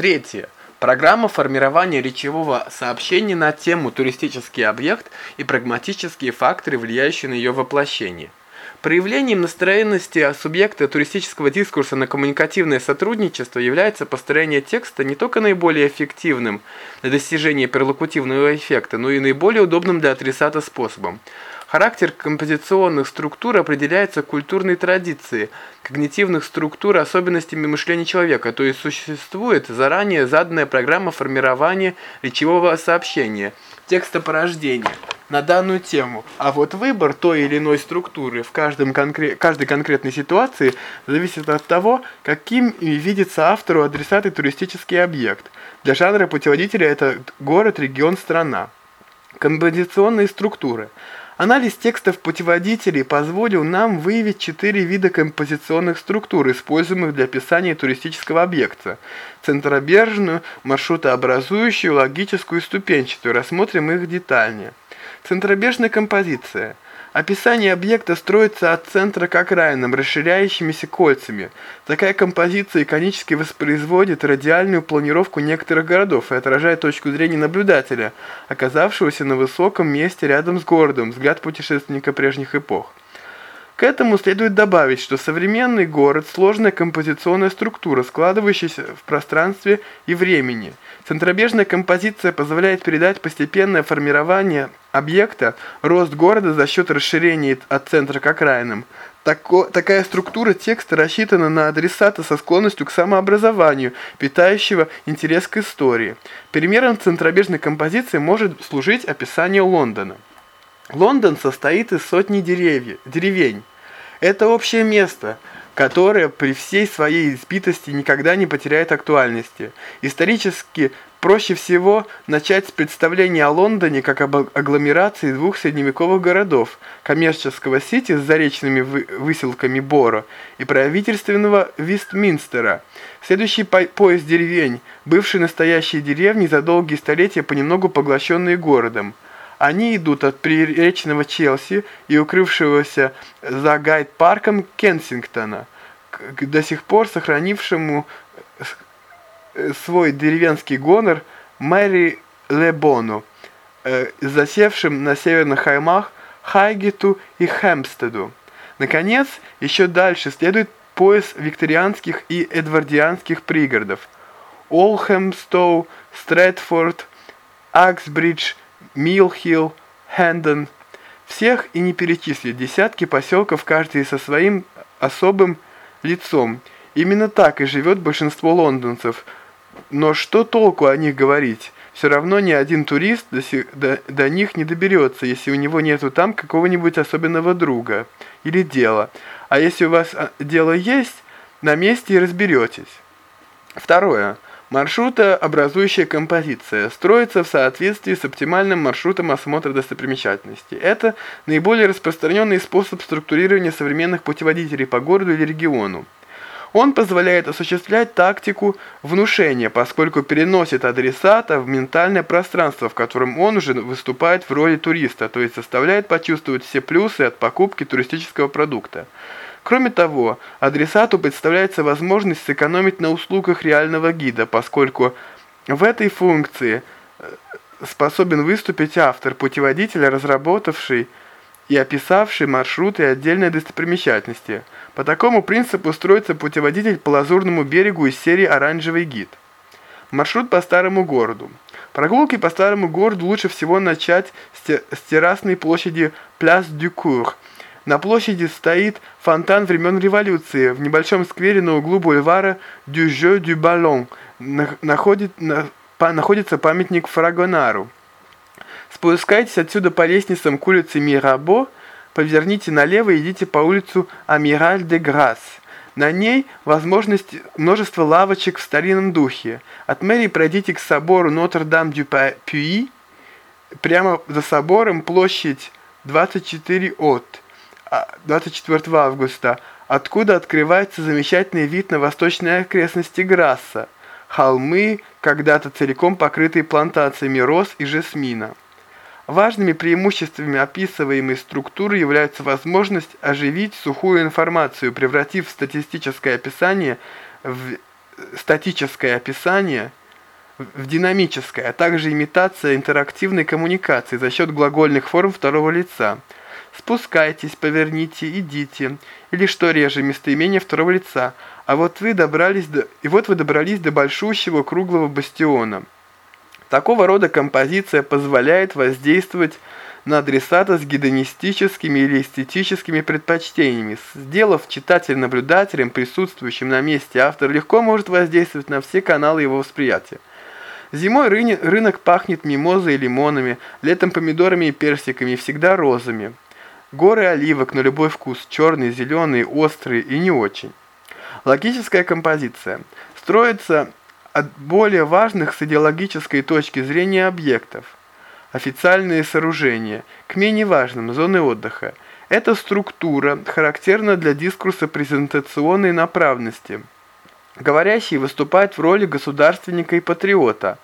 Третье. Программа формирования речевого сообщения на тему «Туристический объект» и прагматические факторы, влияющие на ее воплощение. Проявлением настроенности субъекта туристического дискурса на коммуникативное сотрудничество является построение текста не только наиболее эффективным для достижения перлокутивного эффекта, но и наиболее удобным для адресата способом. Характер композиционных структур определяется культурной традицией, когнитивных структур особенностями мышления человека, то есть существует заранее заданная программа формирования речевого сообщения, текстопорождения на данную тему. А вот выбор той или иной структуры в каждом конкре каждой конкретной ситуации зависит от того, каким видится автору адресатый туристический объект. Для жанра путеводителя это город, регион, страна. Композиционные структуры – Анализ текстов путеводителей позволил нам выявить четыре вида композиционных структур, используемых для описания туристического объекта. Центробежную, маршрутообразующую, логическую и ступенчатую. Рассмотрим их детальнее. Центробежная композиция – Описание объекта строится от центра к окраинам, расширяющимися кольцами. Такая композиция иконически воспроизводит радиальную планировку некоторых городов и отражает точку зрения наблюдателя, оказавшегося на высоком месте рядом с городом, взгляд путешественника прежних эпох. К этому следует добавить, что современный город – сложная композиционная структура, складывающаяся в пространстве и времени. Центробежная композиция позволяет передать постепенное формирование объекта, рост города за счет расширения от центра к окраинам. Тако, такая структура текста рассчитана на адресата со склонностью к самообразованию, питающего интерес к истории. Примером центробежной композиции может служить описание Лондона. Лондон состоит из сотни деревьев, деревень. Это общее место, которое при всей своей избитости никогда не потеряет актуальности. Исторически проще всего начать с представления о Лондоне как об агломерации двух средневековых городов – коммерческого Сити с заречными выселками Боро и правительственного Вестминстера. Следующий пояс деревень – бывшие настоящие деревни за долгие столетия понемногу поглощенные городом – они идут от приречного Челси и укрывшегося за гайд-парком Кенсингтона, к до сих пор сохранившему свой деревенский гонор Мэри Лебону, э, засевшим на северных хаймах Хайгету и Хэмпстеду. Наконец, еще дальше следует пояс викторианских и эдвардианских пригородов. Олхэмстоу, Стрэдфорд, Аксбридж, Милхилл, Хэндон. Всех и не перечислить, десятки поселков, каждый со своим особым лицом. Именно так и живет большинство лондонцев. Но что толку о них говорить? Все равно ни один турист до, сих, до, до них не доберется, если у него нету там какого-нибудь особенного друга или дела. А если у вас а, дело есть, на месте и разберетесь. Второе. Маршрутообразующая композиция строится в соответствии с оптимальным маршрутом осмотра достопримечательностей. Это наиболее распространенный способ структурирования современных путеводителей по городу или региону. Он позволяет осуществлять тактику внушения, поскольку переносит адресата в ментальное пространство, в котором он уже выступает в роли туриста, то есть заставляет почувствовать все плюсы от покупки туристического продукта. Кроме того, адресату представляется возможность сэкономить на услугах реального гида, поскольку в этой функции э, способен выступить автор путеводителя, разработавший и описавший маршруты и отдельные достопримечательности. По такому принципу строится путеводитель по Лазурному берегу из серии «Оранжевый гид». Маршрут по старому городу. Прогулки по старому городу лучше всего начать с террасной площади Пляс дю Кур – на площади стоит фонтан времен революции. В небольшом сквере на углу бульвара Дю Жо Дю Баллон находит, находится памятник Фрагонару. Спускайтесь отсюда по лестницам к улице Мирабо, поверните налево и идите по улицу Амираль де Грасс. На ней возможность множество лавочек в старинном духе. От мэрии пройдите к собору Нотр-Дам-дю-Пюи. Прямо за собором площадь 24 от. 24 августа, откуда открывается замечательный вид на восточные окрестности Грасса, холмы, когда-то целиком покрытые плантациями роз и жасмина. Важными преимуществами описываемой структуры является возможность оживить сухую информацию, превратив статистическое описание в статическое описание в динамическое, а также имитация интерактивной коммуникации за счет глагольных форм второго лица. Спускайтесь, поверните, идите, или что реже, местоимение второго лица. А вот вы добрались до... И вот вы добрались до большущего круглого бастиона. Такого рода композиция позволяет воздействовать на адресата с гедонистическими или эстетическими предпочтениями. Сделав читателя наблюдателем, присутствующим на месте, автор легко может воздействовать на все каналы его восприятия. Зимой рынок пахнет мимозой и лимонами, летом помидорами и персиками, всегда розами. Горы оливок на любой вкус, черные, зеленые, острые и не очень. Логическая композиция строится от более важных с идеологической точки зрения объектов. Официальные сооружения, к менее важным, зоны отдыха. Эта структура характерна для дискурса презентационной направленности. Говорящий выступает в роли государственника и патриота.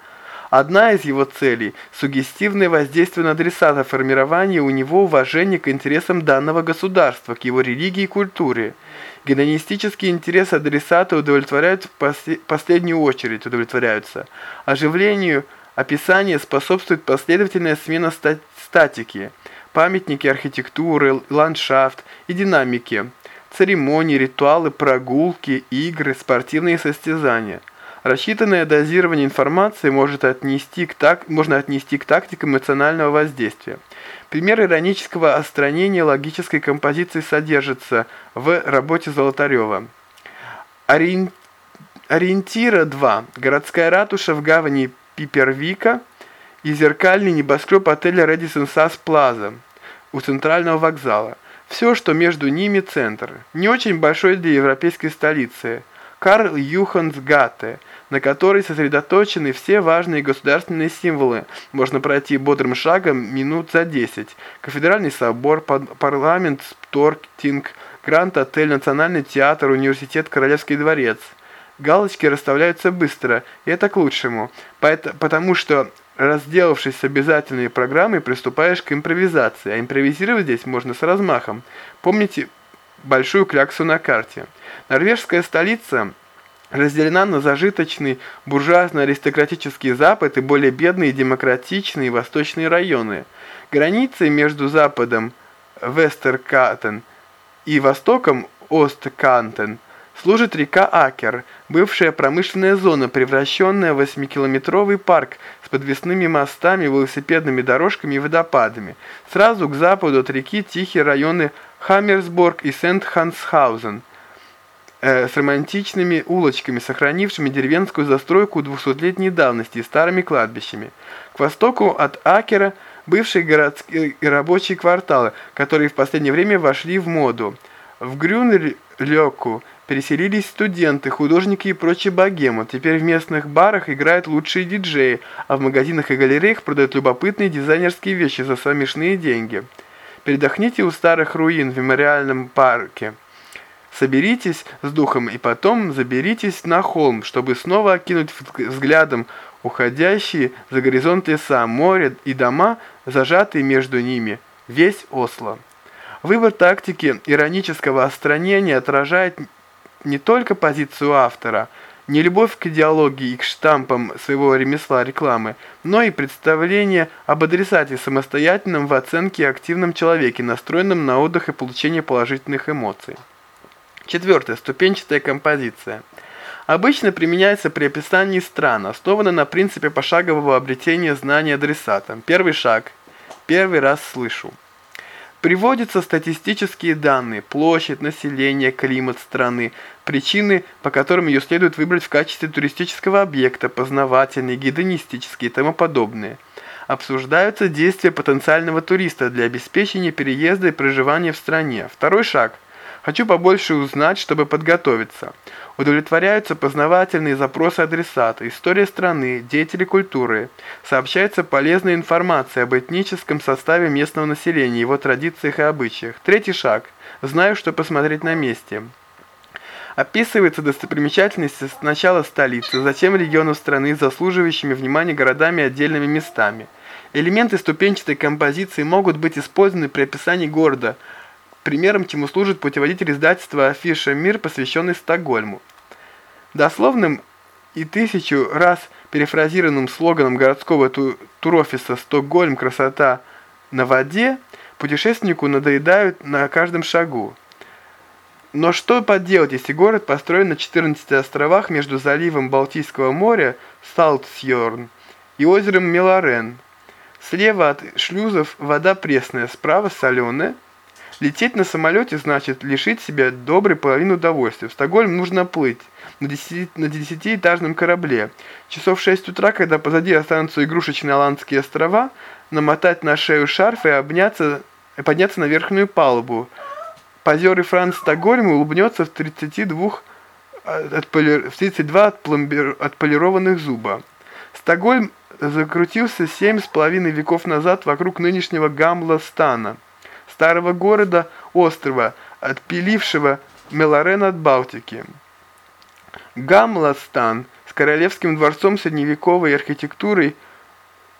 Одна из его целей – сугестивное воздействие на адресата, формирование у него уважения к интересам данного государства, к его религии и культуре – Гедонистические интересы адресата удовлетворяют в последнюю очередь удовлетворяются. Оживлению описания способствует последовательная смена статики, памятники архитектуры, ландшафт и динамики, церемонии, ритуалы, прогулки, игры, спортивные состязания – Рассчитанное дозирование информации может отнести к так, можно отнести к тактикам эмоционального воздействия. Пример иронического остранения логической композиции содержится в работе Золотарева. Ориен... Ориентира 2. Городская ратуша в гавани Пипервика и зеркальный небоскреб отеля Редисон Сас Плаза у центрального вокзала. Все, что между ними центр. Не очень большой для европейской столицы. Карл Юханс Гатте – на которой сосредоточены все важные государственные символы. Можно пройти бодрым шагом минут за 10. Кафедральный собор, парламент, Торктинг, Гранд-отель, Национальный театр, университет, Королевский дворец. Галочки расставляются быстро, и это к лучшему, потому что разделавшись с обязательной программой, приступаешь к импровизации, а импровизировать здесь можно с размахом. Помните большую кляксу на карте. Норвежская столица – разделена на зажиточный буржуазно-аристократический Запад и более бедные демократичные восточные районы. Границей между Западом Вестеркатен и Востоком Осткантен служит река Акер, бывшая промышленная зона, превращенная в 8-километровый парк с подвесными мостами, велосипедными дорожками и водопадами. Сразу к западу от реки тихие районы Хаммерсборг и Сент-Хансхаузен – э, с романтичными улочками, сохранившими деревенскую застройку двухсотлетней давности и старыми кладбищами. К востоку от Акера бывшие городские рабочие кварталы, которые в последнее время вошли в моду. В Грюнлёку переселились студенты, художники и прочие богемы. Теперь в местных барах играют лучшие диджеи, а в магазинах и галереях продают любопытные дизайнерские вещи за смешные деньги. Передохните у старых руин в мемориальном парке. Соберитесь с духом и потом заберитесь на холм, чтобы снова окинуть взглядом уходящие за горизонт леса, море и дома, зажатые между ними, весь Осло. Выбор тактики иронического остранения отражает не только позицию автора, не любовь к идеологии и к штампам своего ремесла рекламы, но и представление об адресате самостоятельном в оценке активном человеке, настроенном на отдых и получение положительных эмоций. Четвертое. Ступенчатая композиция. Обычно применяется при описании стран, основана на принципе пошагового обретения знания адресатом. Первый шаг. Первый раз слышу. Приводятся статистические данные, площадь, население, климат страны, причины, по которым ее следует выбрать в качестве туристического объекта, познавательные, гедонистические и тому подобное. Обсуждаются действия потенциального туриста для обеспечения переезда и проживания в стране. Второй шаг – Хочу побольше узнать, чтобы подготовиться. Удовлетворяются познавательные запросы адресата, история страны, деятели культуры. Сообщается полезная информация об этническом составе местного населения, его традициях и обычаях. Третий шаг. Знаю, что посмотреть на месте. Описывается достопримечательности сначала столицы, затем регионов страны, заслуживающими внимания городами и отдельными местами. Элементы ступенчатой композиции могут быть использованы при описании города – Примером чему служит путеводитель издательства «Афиша Мир», посвященный Стокгольму. Дословным и тысячу раз перефразированным слоганом городского ту турофиса «Стокгольм. Красота на воде» путешественнику надоедают на каждом шагу. Но что поделать, если город построен на 14 островах между заливом Балтийского моря Салтсьорн и озером Мелорен. Слева от шлюзов вода пресная, справа соленая. Лететь на самолете значит лишить себя доброй половины удовольствия. В Стокгольм нужно плыть на десятиэтажном корабле. Часов в 6 утра, когда позади останутся игрушечные Аландские острова, намотать на шею шарф и обняться, и подняться на верхнюю палубу. Позер и Франц Стокгольм улыбнется в 32 от, поли, в 32 от пломбир, отполированных зуба. Стокгольм закрутился семь с половиной веков назад вокруг нынешнего Гамла-стана, старого города острова, отпилившего Мелорен от Балтики. Гамластан с королевским дворцом средневековой архитектурой,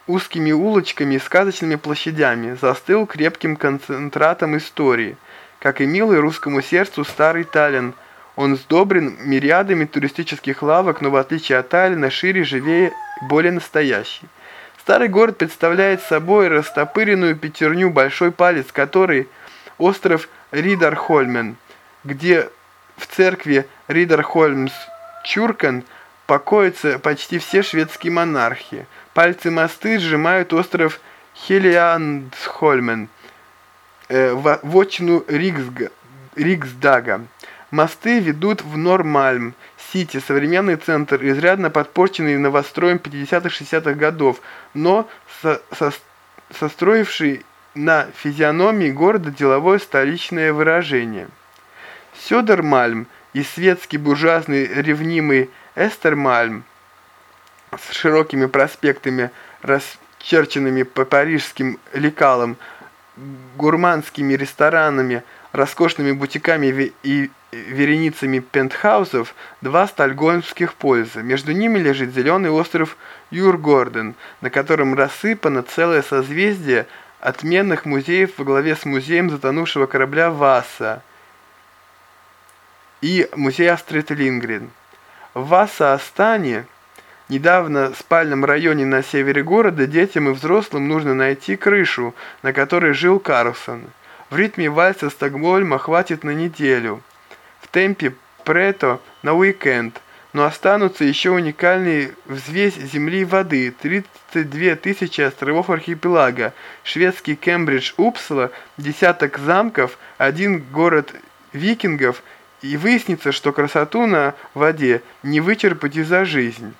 узкими улочками и сказочными площадями застыл крепким концентратом истории, как и милый русскому сердцу старый Таллин. Он сдобрен мириадами туристических лавок, но в отличие от Таллина шире, живее, более настоящий. Старый город представляет собой растопыренную пятерню большой палец, который остров Ридархольмен, где в церкви Ридерхольмс Чуркан покоятся почти все шведские монархи. Пальцы мосты сжимают остров Хелиандсхольмен, э, вотчину Риксга, Риксдага. Мосты ведут в Нормальм, Сити, современный центр, изрядно подпорченный новостроем 50-60-х годов, но со, со, состроивший на физиономии города деловое столичное выражение. Сёдермальм и светский буржуазный ревнимый Эстермальм с широкими проспектами, расчерченными по парижским лекалам, гурманскими ресторанами, роскошными бутиками и вереницами пентхаусов два стальгольмских пояса. Между ними лежит зеленый остров Юргорден, на котором рассыпано целое созвездие отменных музеев во главе с музеем затонувшего корабля Васа – и музей Астрид Лингрен. В Васа-Астане, недавно в спальном районе на севере города, детям и взрослым нужно найти крышу, на которой жил Карлсон. В ритме вальса Стокгольма хватит на неделю. В темпе прето на уикенд. Но останутся еще уникальные взвесь земли и воды, 32 тысячи островов архипелага, шведский Кембридж Упсала, десяток замков, один город викингов – и выяснится, что красоту на воде не вычерпать и за жизнь.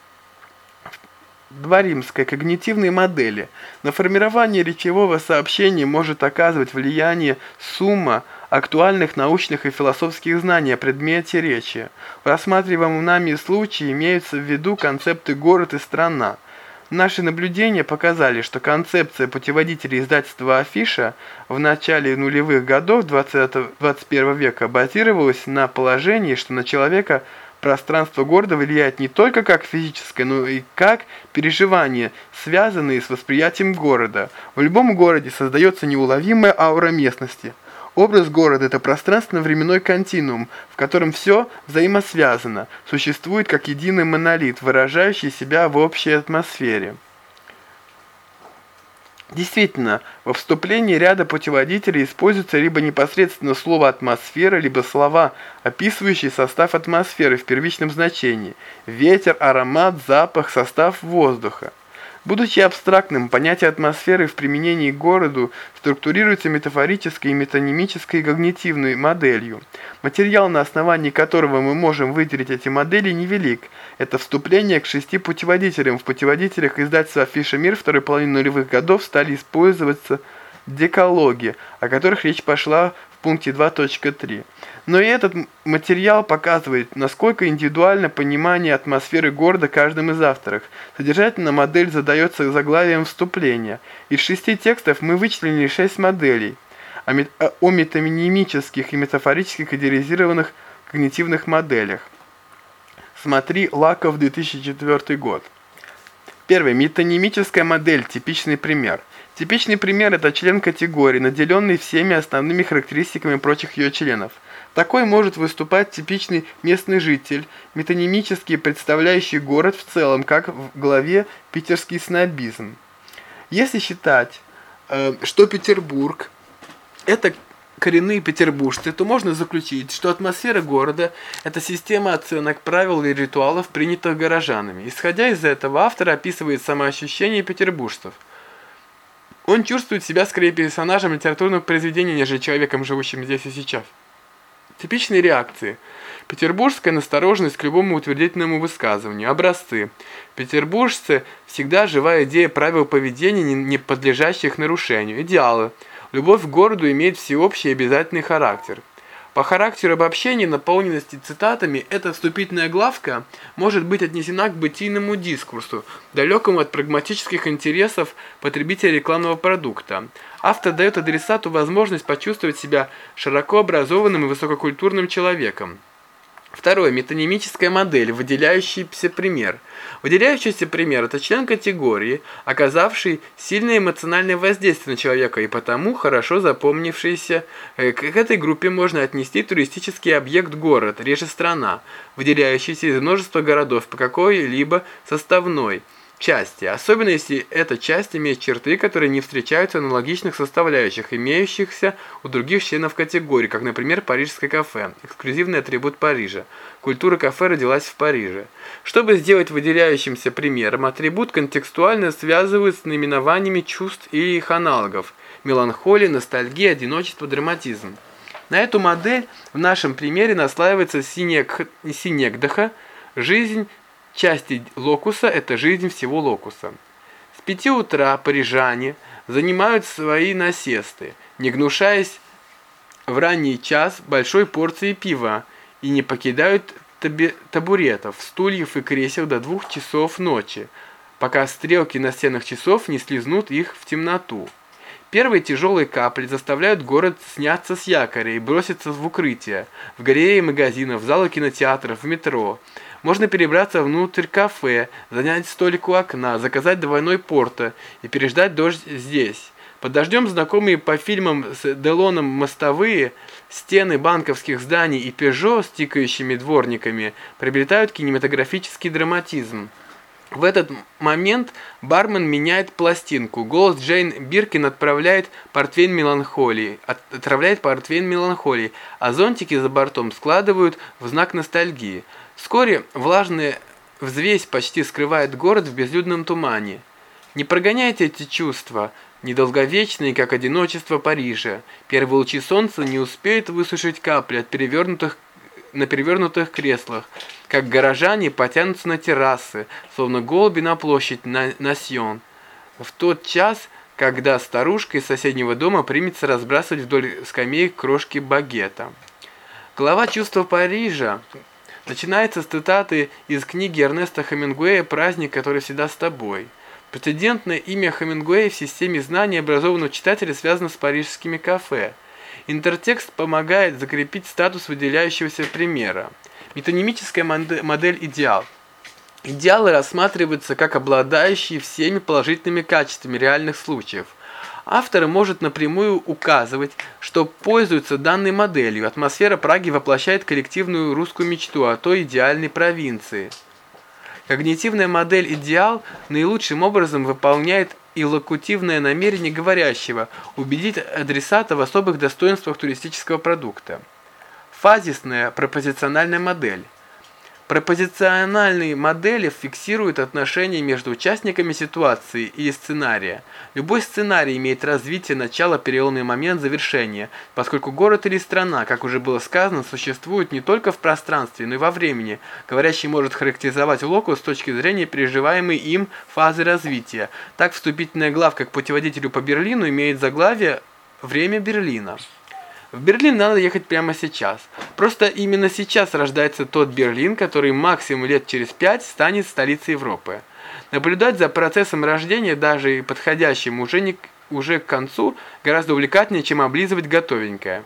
Два римской когнитивные модели. На формирование речевого сообщения может оказывать влияние сумма актуальных научных и философских знаний о предмете речи. В рассматриваемом нами случае имеются в виду концепты «город» и «страна». Наши наблюдения показали, что концепция путеводителя издательства Афиша в начале нулевых годов 20 21 века базировалась на положении, что на человека пространство города влияет не только как физическое, но и как переживания, связанные с восприятием города. В любом городе создается неуловимая аура местности – Образ города – это пространственно-временной континуум, в котором все взаимосвязано, существует как единый монолит, выражающий себя в общей атмосфере. Действительно, во вступлении ряда путеводителей используется либо непосредственно слово «атмосфера», либо слова, описывающие состав атмосферы в первичном значении – ветер, аромат, запах, состав воздуха. Будучи абстрактным, понятие атмосферы в применении к городу структурируется метафорической и метанимической когнитивной моделью. Материал, на основании которого мы можем выделить эти модели, невелик. Это вступление к шести путеводителям. В путеводителях издательства «Афиша Мир» второй половины нулевых годов стали использоваться декалоги, о которых речь пошла в пункте 2.3. Но и этот материал показывает, насколько индивидуально понимание атмосферы города каждым из авторов. Содержательно модель задается заглавием вступления. Из шести текстов мы вычислили шесть моделей о метанимических и метафорических идеализированных когнитивных моделях. Смотри Лаков 2004 год. Первый. Метанимическая модель. Типичный пример. Типичный пример – это член категории, наделенный всеми основными характеристиками прочих ее членов – Такой может выступать типичный местный житель, метонимически представляющий город в целом, как в главе «Питерский снобизм». Если считать, э, что Петербург – это коренные петербуржцы, то можно заключить, что атмосфера города – это система оценок, правил и ритуалов, принятых горожанами. Исходя из этого, автор описывает самоощущение петербуржцев. Он чувствует себя скорее персонажем литературного произведения, нежели человеком, живущим здесь и сейчас. Типичные реакции. Петербургская настороженность к любому утвердительному высказыванию. Образцы. Петербуржцы всегда живая идея правил поведения, не подлежащих нарушению. Идеалы. Любовь к городу имеет всеобщий обязательный характер. По характеру обобщения, наполненности цитатами, эта вступительная главка может быть отнесена к бытийному дискурсу, далекому от прагматических интересов потребителя рекламного продукта. Автор дает адресату возможность почувствовать себя широко образованным и высококультурным человеком. Второе. Метонимическая модель, выделяющийся пример. Выделяющийся пример – это член категории, оказавший сильное эмоциональное воздействие на человека и потому хорошо запомнившийся. Э, к этой группе можно отнести туристический объект город, реже страна, выделяющийся из множества городов по какой-либо составной – части, особенно если эта часть имеет черты, которые не встречаются в аналогичных составляющих, имеющихся у других членов категории, как, например, парижское кафе, эксклюзивный атрибут Парижа. Культура кафе родилась в Париже. Чтобы сделать выделяющимся примером, атрибут контекстуально связывают с наименованиями чувств и их аналогов – меланхолия, ностальгия, одиночество, драматизм. На эту модель в нашем примере наслаивается синекдаха, жизнь части локуса – это жизнь всего локуса. С пяти утра парижане занимают свои насесты, не гнушаясь в ранний час большой порции пива и не покидают табуретов, стульев и кресел до двух часов ночи, пока стрелки настенных часов не слезнут их в темноту. Первые тяжелые капли заставляют город сняться с якоря и броситься в укрытие, в галереи магазинов, в залы кинотеатров, в метро – можно перебраться внутрь кафе, занять столик у окна, заказать двойной порто и переждать дождь здесь. Под дождем знакомые по фильмам с Делоном мостовые, стены банковских зданий и Пежо с тикающими дворниками приобретают кинематографический драматизм. В этот момент бармен меняет пластинку. Голос Джейн Биркин отправляет портвейн меланхолии, отравляет портвейн меланхолии, а зонтики за бортом складывают в знак ностальгии. Вскоре влажная взвесь почти скрывает город в безлюдном тумане. Не прогоняйте эти чувства, недолговечные, как одиночество Парижа. Первые лучи солнца не успеют высушить капли от перевернутых на перевернутых креслах, как горожане потянутся на террасы, словно голуби на площадь на, на Сьон. В тот час, когда старушка из соседнего дома примется разбрасывать вдоль скамеек крошки багета. Глава чувства Парижа Начинается с цитаты из книги Эрнеста Хемингуэя «Праздник, который всегда с тобой». Прецедентное имя Хемингуэя в системе знаний образованного читателя связано с парижскими кафе. Интертекст помогает закрепить статус выделяющегося примера. Метонимическая модель «Идеал». Идеалы рассматриваются как обладающие всеми положительными качествами реальных случаев. Автор может напрямую указывать, что пользуется данной моделью. Атмосфера Праги воплощает коллективную русскую мечту о той идеальной провинции. Когнитивная модель «идеал» наилучшим образом выполняет иллокутивное намерение говорящего убедить адресата в особых достоинствах туристического продукта. Фазисная пропозициональная модель. Пропозициональные модели фиксируют отношения между участниками ситуации и сценария. Любой сценарий имеет развитие, начало, переломный момент, завершение, поскольку город или страна, как уже было сказано, существуют не только в пространстве, но и во времени. Говорящий может характеризовать локус с точки зрения переживаемой им фазы развития. Так вступительная главка к путеводителю по Берлину имеет заглавие «Время Берлина». В Берлин надо ехать прямо сейчас. Просто именно сейчас рождается тот Берлин, который максимум лет через пять станет столицей Европы. Наблюдать за процессом рождения, даже и подходящим уже, не, уже к концу, гораздо увлекательнее, чем облизывать готовенькое.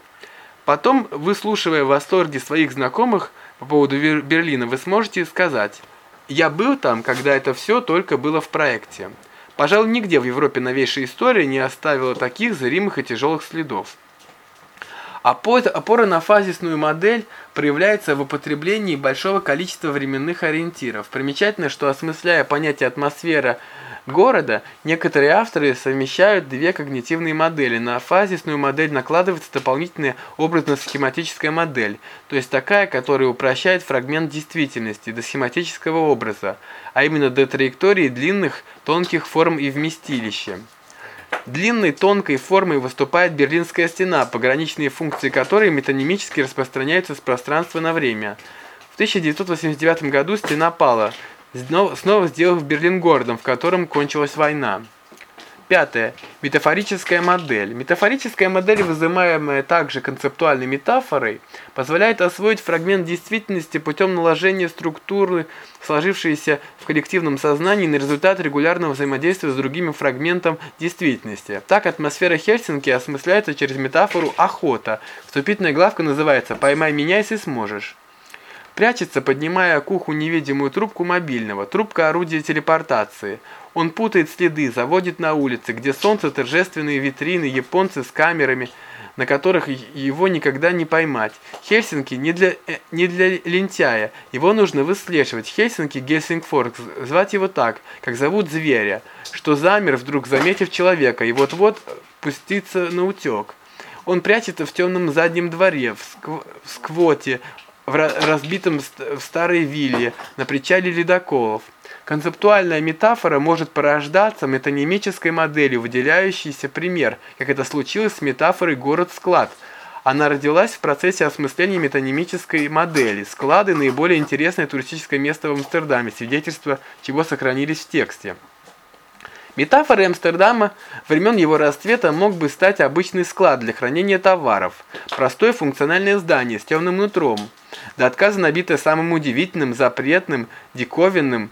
Потом, выслушивая восторги своих знакомых по поводу Берлина, вы сможете сказать «Я был там, когда это все только было в проекте». Пожалуй, нигде в Европе новейшая история не оставила таких зримых и тяжелых следов. Опора на фазисную модель проявляется в употреблении большого количества временных ориентиров. Примечательно, что осмысляя понятие атмосфера города, некоторые авторы совмещают две когнитивные модели. На фазисную модель накладывается дополнительная образно-схематическая модель, то есть такая, которая упрощает фрагмент действительности до схематического образа, а именно до траектории длинных тонких форм и вместилища. Длинной тонкой формой выступает Берлинская стена, пограничные функции которой метонимически распространяются с пространства на время. В 1989 году стена пала, снова сделав Берлин городом, в котором кончилась война. Пятое. Метафорическая модель. Метафорическая модель, вызываемая также концептуальной метафорой, позволяет освоить фрагмент действительности путем наложения структуры, сложившейся в коллективном сознании на результат регулярного взаимодействия с другими фрагментом действительности. Так атмосфера Хельсинки осмысляется через метафору «охота». Вступительная главка называется «Поймай меня, если сможешь». Прячется, поднимая к уху невидимую трубку мобильного, трубка орудия телепортации. Он путает следы, заводит на улице, где солнце, торжественные витрины, японцы с камерами, на которых его никогда не поймать. Хельсинки не для, э, не для лентяя, его нужно выслеживать. Хельсинки Гельсингфорд, звать его так, как зовут зверя, что замер, вдруг заметив человека, и вот-вот пустится на утек. Он прячется в темном заднем дворе, в, скв в сквоте, в разбитом в старой вилле на причале ледоколов. Концептуальная метафора может порождаться метанимической моделью, выделяющейся пример, как это случилось с метафорой «город-склад». Она родилась в процессе осмысления метанимической модели. Склады – наиболее интересное туристическое место в Амстердаме, свидетельства чего сохранились в тексте. Метафорой Амстердама времен его расцвета мог бы стать обычный склад для хранения товаров, простое функциональное здание с темным нутром, до отказа набитое самым удивительным, запретным, диковинным,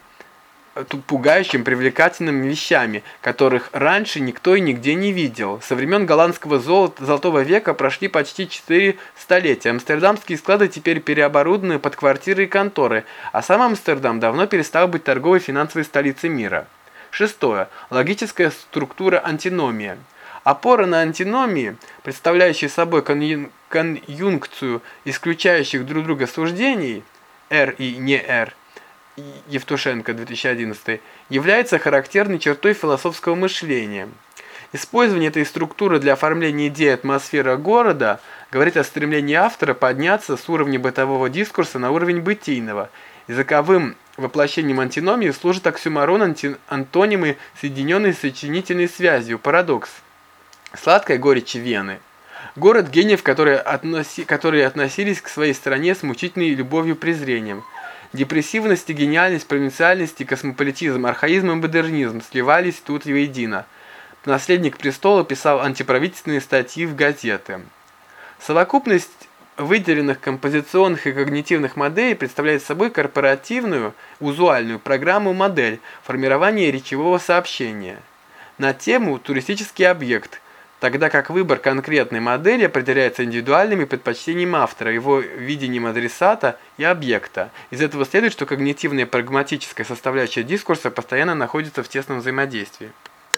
э, пугающим, привлекательными вещами, которых раньше никто и нигде не видел. Со времен голландского золота, золотого века прошли почти четыре столетия. Амстердамские склады теперь переоборудованы под квартиры и конторы, а сам Амстердам давно перестал быть торговой финансовой столицей мира. Шестое. Логическая структура антиномия. Опора на антиномии, представляющие собой конъюнкцию исключающих друг друга суждений, R и не R, Евтушенко, 2011, является характерной чертой философского мышления. Использование этой структуры для оформления идеи атмосферы города говорит о стремлении автора подняться с уровня бытового дискурса на уровень бытийного. Языковым воплощением антиномии служит оксюмарон анти антонимы, соединенные сочинительной связью, парадокс. Сладкая горечь Вены. Город гениев, которые, относи, которые относились к своей стране с мучительной любовью и презрением. Депрессивность и гениальность, провинциальность и космополитизм, архаизм и модернизм сливались тут воедино. Наследник престола писал антиправительственные статьи в газеты. Совокупность выделенных композиционных и когнитивных моделей представляет собой корпоративную, узуальную программу-модель формирования речевого сообщения на тему «Туристический объект», тогда как выбор конкретной модели определяется индивидуальными предпочтениями автора, его видением адресата и объекта. Из этого следует, что когнитивная и прагматическая составляющая дискурса постоянно находится в тесном взаимодействии.